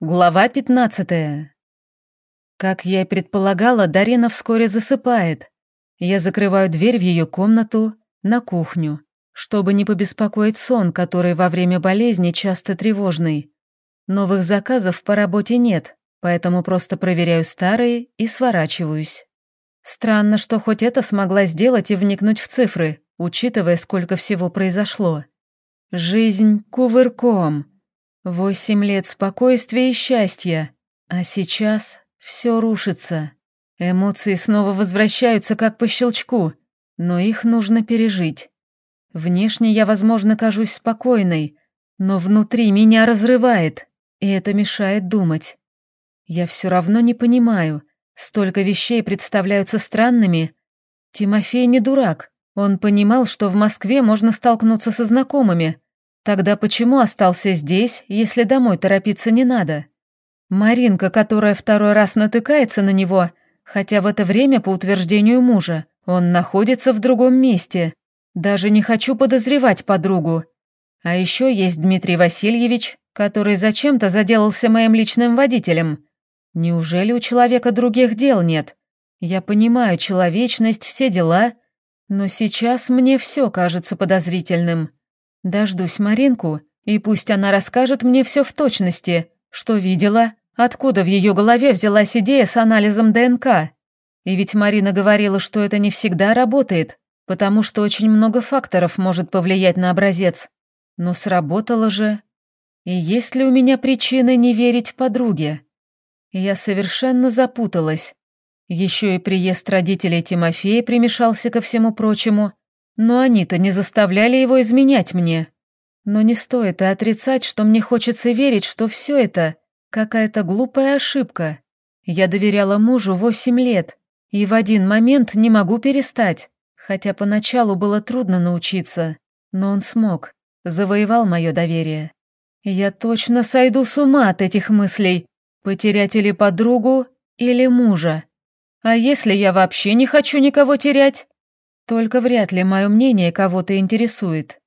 Глава 15. Как я и предполагала, Дарина вскоре засыпает. Я закрываю дверь в ее комнату, на кухню, чтобы не побеспокоить сон, который во время болезни часто тревожный. Новых заказов по работе нет, поэтому просто проверяю старые и сворачиваюсь. Странно, что хоть это смогла сделать и вникнуть в цифры, учитывая, сколько всего произошло. Жизнь кувырком. Восемь лет спокойствия и счастья, а сейчас все рушится. Эмоции снова возвращаются как по щелчку, но их нужно пережить. Внешне я, возможно, кажусь спокойной, но внутри меня разрывает, и это мешает думать. Я все равно не понимаю, столько вещей представляются странными. Тимофей не дурак, он понимал, что в Москве можно столкнуться со знакомыми, Тогда почему остался здесь, если домой торопиться не надо? Маринка, которая второй раз натыкается на него, хотя в это время, по утверждению мужа, он находится в другом месте. Даже не хочу подозревать подругу. А еще есть Дмитрий Васильевич, который зачем-то заделался моим личным водителем. Неужели у человека других дел нет? Я понимаю человечность, все дела, но сейчас мне все кажется подозрительным. Дождусь Маринку, и пусть она расскажет мне все в точности, что видела, откуда в ее голове взялась идея с анализом ДНК. И ведь Марина говорила, что это не всегда работает, потому что очень много факторов может повлиять на образец. Но сработало же. И есть ли у меня причины не верить подруге? Я совершенно запуталась. Еще и приезд родителей Тимофея примешался ко всему прочему – но они-то не заставляли его изменять мне. Но не стоит и отрицать, что мне хочется верить, что все это какая-то глупая ошибка. Я доверяла мужу восемь лет, и в один момент не могу перестать, хотя поначалу было трудно научиться, но он смог, завоевал мое доверие. Я точно сойду с ума от этих мыслей, потерять или подругу, или мужа. А если я вообще не хочу никого терять? Только вряд ли мое мнение кого-то интересует.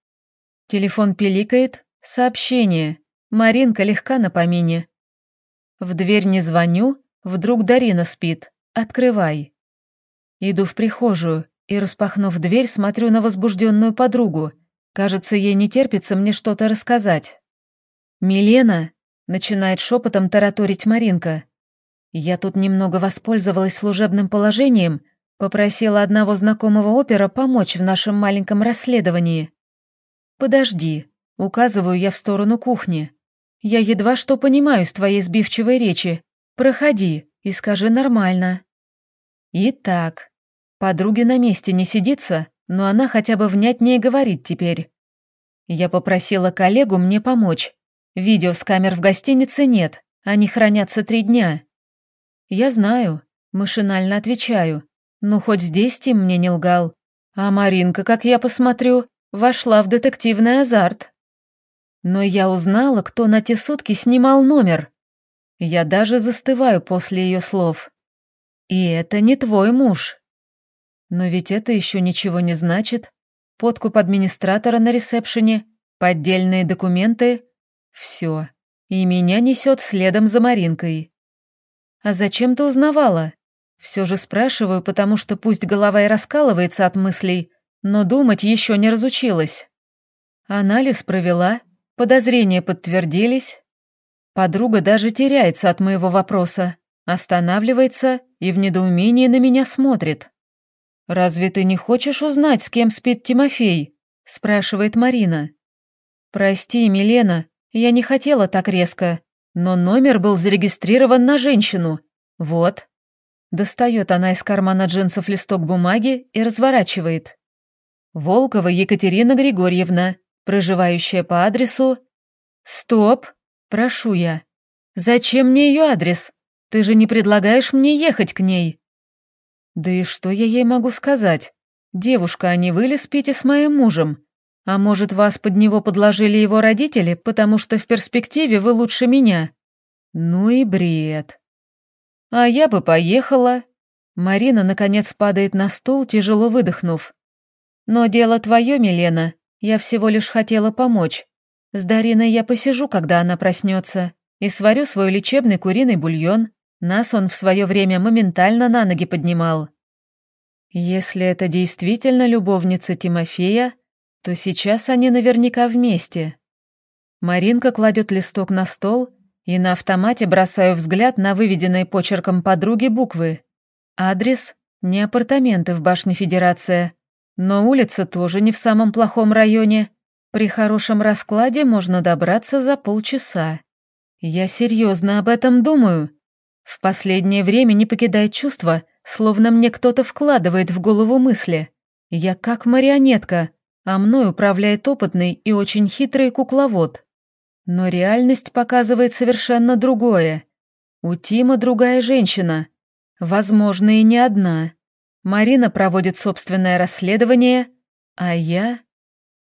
Телефон пиликает, сообщение. Маринка легка на помине. В дверь не звоню, вдруг Дарина спит. Открывай. Иду в прихожую и, распахнув дверь, смотрю на возбужденную подругу. Кажется, ей не терпится мне что-то рассказать. «Милена», — начинает шепотом тараторить Маринка. «Я тут немного воспользовалась служебным положением Попросила одного знакомого опера помочь в нашем маленьком расследовании. «Подожди», — указываю я в сторону кухни. «Я едва что понимаю с твоей сбивчивой речи. Проходи и скажи нормально». Итак, подруге на месте не сидится, но она хотя бы внятнее говорит теперь. Я попросила коллегу мне помочь. Видео с камер в гостинице нет, они хранятся три дня. Я знаю, машинально отвечаю. Ну, хоть здесь Тим мне не лгал. А Маринка, как я посмотрю, вошла в детективный азарт. Но я узнала, кто на те сутки снимал номер. Я даже застываю после ее слов. И это не твой муж. Но ведь это еще ничего не значит. Подкуп администратора на ресепшене, поддельные документы — все. И меня несет следом за Маринкой. А зачем ты узнавала? Все же спрашиваю, потому что пусть голова и раскалывается от мыслей, но думать еще не разучилась. Анализ провела, подозрения подтвердились. Подруга даже теряется от моего вопроса, останавливается и в недоумении на меня смотрит. «Разве ты не хочешь узнать, с кем спит Тимофей?» – спрашивает Марина. «Прости, Милена, я не хотела так резко, но номер был зарегистрирован на женщину. Вот». Достает она из кармана джинсов листок бумаги и разворачивает. Волкова Екатерина Григорьевна, проживающая по адресу... Стоп, прошу я. Зачем мне ее адрес? Ты же не предлагаешь мне ехать к ней. Да и что я ей могу сказать? Девушка, а не вы ли спите с моим мужем? А может, вас под него подложили его родители, потому что в перспективе вы лучше меня? Ну и бред. «А я бы поехала». Марина, наконец, падает на стул, тяжело выдохнув. «Но дело твое, Милена. Я всего лишь хотела помочь. С Дариной я посижу, когда она проснется. и сварю свой лечебный куриный бульон. Нас он в свое время моментально на ноги поднимал. Если это действительно любовница Тимофея, то сейчас они наверняка вместе. Маринка кладет листок на стол, и на автомате бросаю взгляд на выведенные почерком подруги буквы. Адрес — не апартаменты в башне Федерация, но улица тоже не в самом плохом районе. При хорошем раскладе можно добраться за полчаса. Я серьезно об этом думаю. В последнее время не покидает чувство, словно мне кто-то вкладывает в голову мысли. Я как марионетка, а мной управляет опытный и очень хитрый кукловод. Но реальность показывает совершенно другое. У Тима другая женщина. Возможно, и не одна. Марина проводит собственное расследование, а я...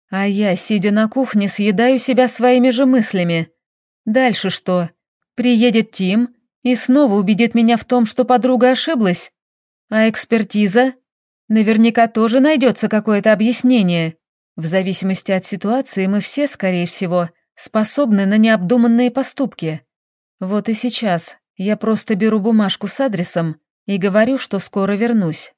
А я, сидя на кухне, съедаю себя своими же мыслями. Дальше что? Приедет Тим и снова убедит меня в том, что подруга ошиблась? А экспертиза? Наверняка тоже найдется какое-то объяснение. В зависимости от ситуации мы все, скорее всего, способны на необдуманные поступки. Вот и сейчас я просто беру бумажку с адресом и говорю, что скоро вернусь.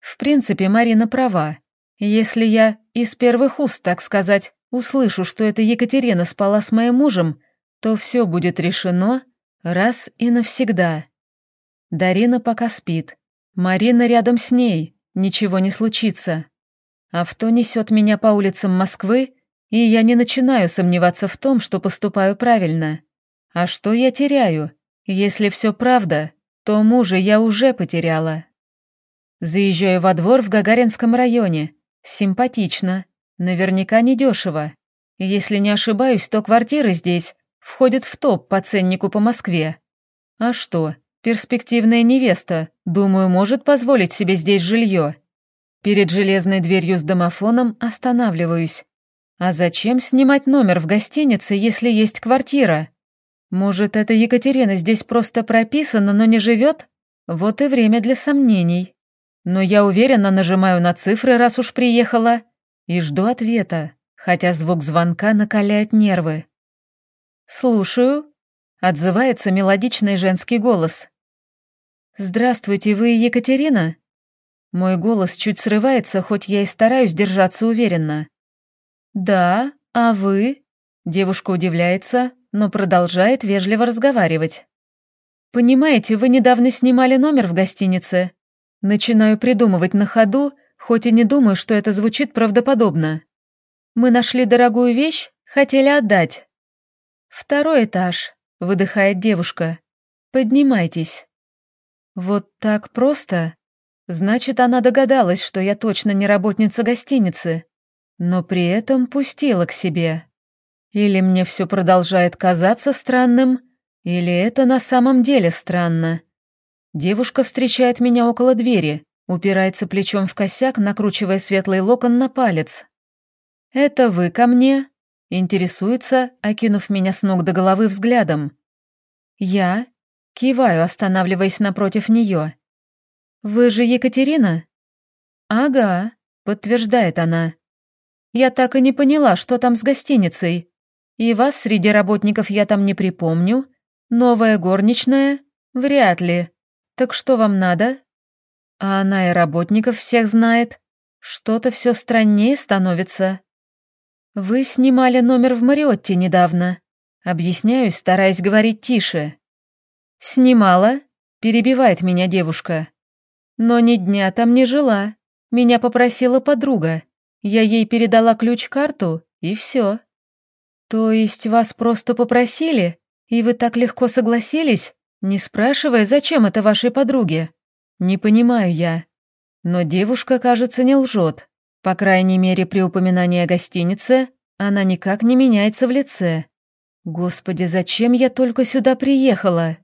В принципе, Марина права. Если я из первых уст, так сказать, услышу, что эта Екатерина спала с моим мужем, то все будет решено раз и навсегда. Дарина пока спит. Марина рядом с ней, ничего не случится. Авто несет меня по улицам Москвы, и я не начинаю сомневаться в том, что поступаю правильно. А что я теряю? Если все правда, то мужа я уже потеряла. Заезжаю во двор в Гагаринском районе. Симпатично. Наверняка недешево. Если не ошибаюсь, то квартиры здесь входят в топ по ценнику по Москве. А что, перспективная невеста, думаю, может позволить себе здесь жилье. Перед железной дверью с домофоном останавливаюсь. А зачем снимать номер в гостинице, если есть квартира? Может, эта Екатерина здесь просто прописана, но не живет? Вот и время для сомнений. Но я уверенно нажимаю на цифры, раз уж приехала, и жду ответа, хотя звук звонка накаляет нервы. «Слушаю», — отзывается мелодичный женский голос. «Здравствуйте, вы Екатерина?» Мой голос чуть срывается, хоть я и стараюсь держаться уверенно. «Да, а вы?» Девушка удивляется, но продолжает вежливо разговаривать. «Понимаете, вы недавно снимали номер в гостинице. Начинаю придумывать на ходу, хоть и не думаю, что это звучит правдоподобно. Мы нашли дорогую вещь, хотели отдать. Второй этаж, выдыхает девушка. Поднимайтесь. Вот так просто? Значит, она догадалась, что я точно не работница гостиницы но при этом пустила к себе. Или мне все продолжает казаться странным, или это на самом деле странно. Девушка встречает меня около двери, упирается плечом в косяк, накручивая светлый локон на палец. «Это вы ко мне?» — интересуется, окинув меня с ног до головы взглядом. «Я?» — киваю, останавливаясь напротив нее. «Вы же Екатерина?» «Ага», — подтверждает она. Я так и не поняла, что там с гостиницей. И вас среди работников я там не припомню. Новая горничная? Вряд ли. Так что вам надо? А она и работников всех знает. Что-то все страннее становится. Вы снимали номер в Мариотте недавно. Объясняюсь, стараясь говорить тише. Снимала? Перебивает меня девушка. Но ни дня там не жила. Меня попросила подруга. Я ей передала ключ-карту, и все. То есть вас просто попросили, и вы так легко согласились, не спрашивая, зачем это вашей подруге? Не понимаю я. Но девушка, кажется, не лжет. По крайней мере, при упоминании о гостинице она никак не меняется в лице. Господи, зачем я только сюда приехала?